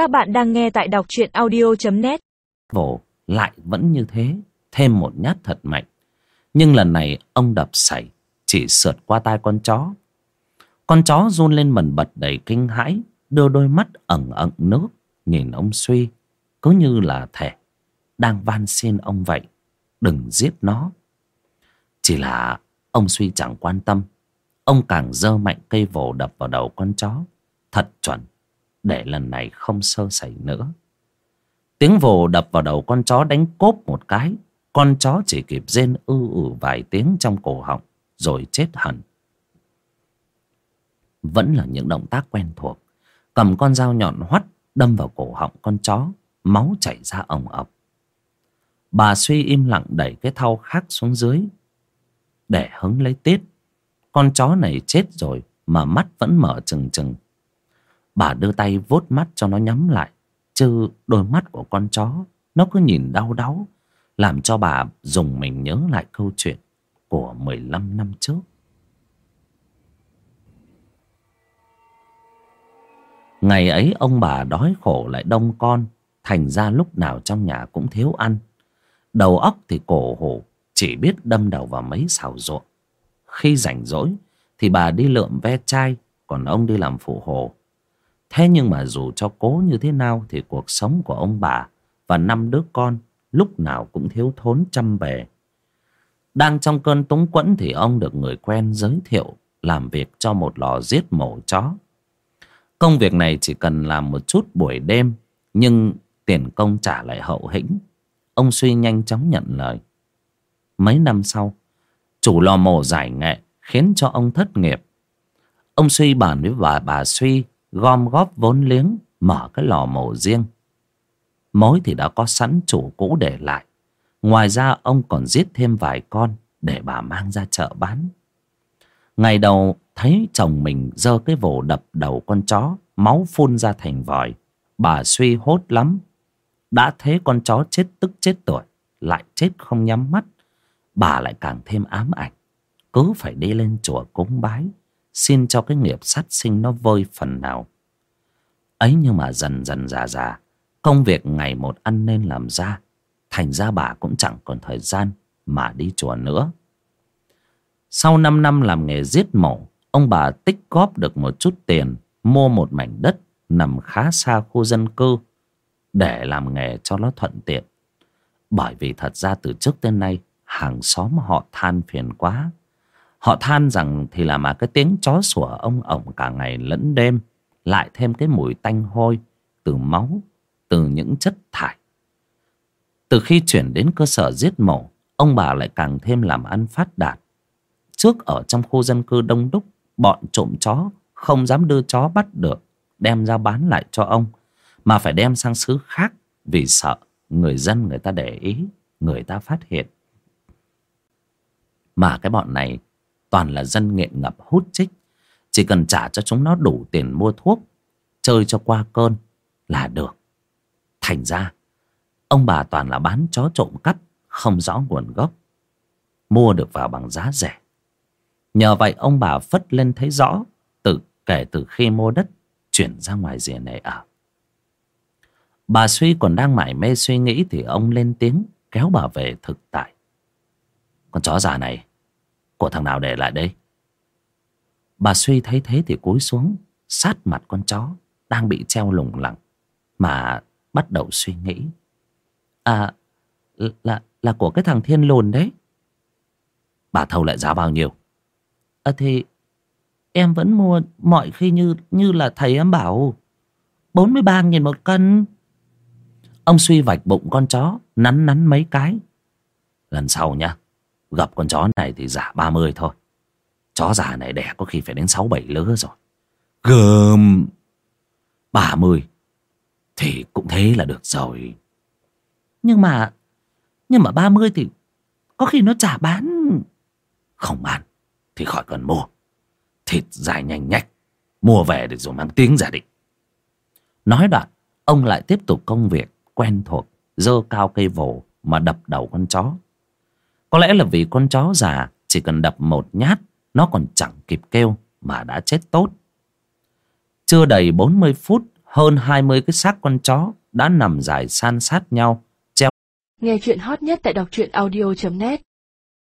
Các bạn đang nghe tại đọc truyện audio.net Vồ lại vẫn như thế. Thêm một nhát thật mạnh. Nhưng lần này, ông đập sảy, Chỉ sượt qua tai con chó. Con chó run lên mần bật đầy kinh hãi, Đưa đôi mắt ẩn ẩn nước, Nhìn ông suy. Cứ như là thẻ, Đang van xin ông vậy. Đừng giết nó. Chỉ là ông suy chẳng quan tâm. Ông càng dơ mạnh cây vồ đập vào đầu con chó. Thật chuẩn. Để lần này không sơ sẩy nữa. Tiếng vồ đập vào đầu con chó đánh cốp một cái. Con chó chỉ kịp rên ư ử vài tiếng trong cổ họng, Rồi chết hẳn. Vẫn là những động tác quen thuộc. Cầm con dao nhọn hoắt, Đâm vào cổ họng con chó. Máu chảy ra ồng ọc Bà suy im lặng đẩy cái thau khác xuống dưới. Để hứng lấy tiết. Con chó này chết rồi Mà mắt vẫn mở trừng trừng. Bà đưa tay vuốt mắt cho nó nhắm lại, Chứ đôi mắt của con chó Nó cứ nhìn đau đáu, Làm cho bà dùng mình nhớ lại câu chuyện Của 15 năm trước. Ngày ấy ông bà đói khổ lại đông con, Thành ra lúc nào trong nhà cũng thiếu ăn. Đầu óc thì cổ hủ, Chỉ biết đâm đầu vào mấy xào ruộng. Khi rảnh rỗi Thì bà đi lượm ve chai, Còn ông đi làm phụ hồ. Thế nhưng mà dù cho cố như thế nào Thì cuộc sống của ông bà Và năm đứa con Lúc nào cũng thiếu thốn chăm bề. Đang trong cơn túng quẫn Thì ông được người quen giới thiệu Làm việc cho một lò giết mổ chó. Công việc này chỉ cần làm một chút buổi đêm, Nhưng tiền công trả lại hậu hĩnh. Ông Suy nhanh chóng nhận lời. Mấy năm sau, Chủ lò mổ giải nghệ Khiến cho ông thất nghiệp. Ông Suy bàn với bà bà Suy Gom góp vốn liếng, Mở cái lò mổ riêng. Mối thì đã có sẵn chủ cũ để lại. Ngoài ra, ông còn giết thêm vài con Để bà mang ra chợ bán. Ngày đầu, thấy chồng mình giơ cái vồ đập đầu con chó, Máu phun ra thành vòi. Bà suy hốt lắm. Đã thế con chó chết tức chết tuổi, Lại chết không nhắm mắt. Bà lại càng thêm ám ảnh. Cứ phải đi lên chùa cúng bái. Xin cho cái nghiệp sát sinh nó vơi phần nào Ấy nhưng mà dần dần già già, Công việc ngày một ăn nên làm ra, Thành ra bà cũng chẳng còn thời gian Mà đi chùa nữa Sau 5 năm làm nghề giết mổ, Ông bà tích góp được một chút tiền, Mua một mảnh đất Nằm khá xa khu dân cư để làm nghề cho nó thuận tiện. Bởi vì thật ra từ trước tới nay, hàng xóm họ than phiền quá. Họ than rằng thì là mà cái tiếng chó sủa ông ổng cả ngày lẫn đêm lại thêm cái mùi tanh hôi từ máu, từ những chất thải. Từ khi chuyển đến cơ sở giết mổ, ông bà lại càng thêm làm ăn phát đạt. Trước ở trong khu dân cư đông đúc, bọn trộm chó không dám đưa chó bắt được, đem ra bán lại cho ông mà phải đem sang xứ khác vì sợ người dân người ta để ý người ta phát hiện mà cái bọn này toàn là dân nghiện ngập hút chích. Chỉ cần trả cho chúng nó đủ tiền mua thuốc, chơi cho qua cơn là được. Thành ra, ông bà toàn là bán chó trộm cắp, không rõ nguồn gốc, mua được vào bằng giá rẻ. Nhờ vậy ông bà phất lên thấy rõ, từ kể từ khi mua đất, chuyển ra ngoài rìa này ở. Bà Suy còn đang mải mê suy nghĩ Thì ông lên tiếng kéo bà về thực tại. Con chó già này của thằng nào để lại đây? Bà Suy thấy thế thì cúi xuống, Sát mặt con chó Đang bị treo lủng lẳng Mà bắt đầu suy nghĩ. À Là là của cái thằng thiên lùn đấy. Bà thâu lại giá bao nhiêu? À thì Em vẫn mua mọi khi như như là thầy em bảo. 43 nghìn một cân. Ông suy vạch bụng con chó, Nắn nắn mấy cái. Lần sau nhá Gặp con chó này thì giả 30 thôi. Chó già này đẻ có khi phải đến 6-7 lứa rồi. Gơm 30 Thì cũng thế là được rồi. Nhưng mà Nhưng mà 30 thì Có khi nó trả bán. Không bán Thì khỏi cần mua. Thịt dài nhanh nhách. Mua về để rồi mang tiếng giả định. Nói đoạn, Ông lại tiếp tục công việc quen thuộc, dơ cao cây vồ mà đập đầu con chó có lẽ là vì con chó già, chỉ cần đập một nhát, nó còn chẳng kịp kêu mà đã chết tốt. Chưa đầy bốn mươi phút, hơn hai mươi cái xác con chó đã nằm dài san sát nhau Nghe chuyện hot nhất tại đọc truyện audio.net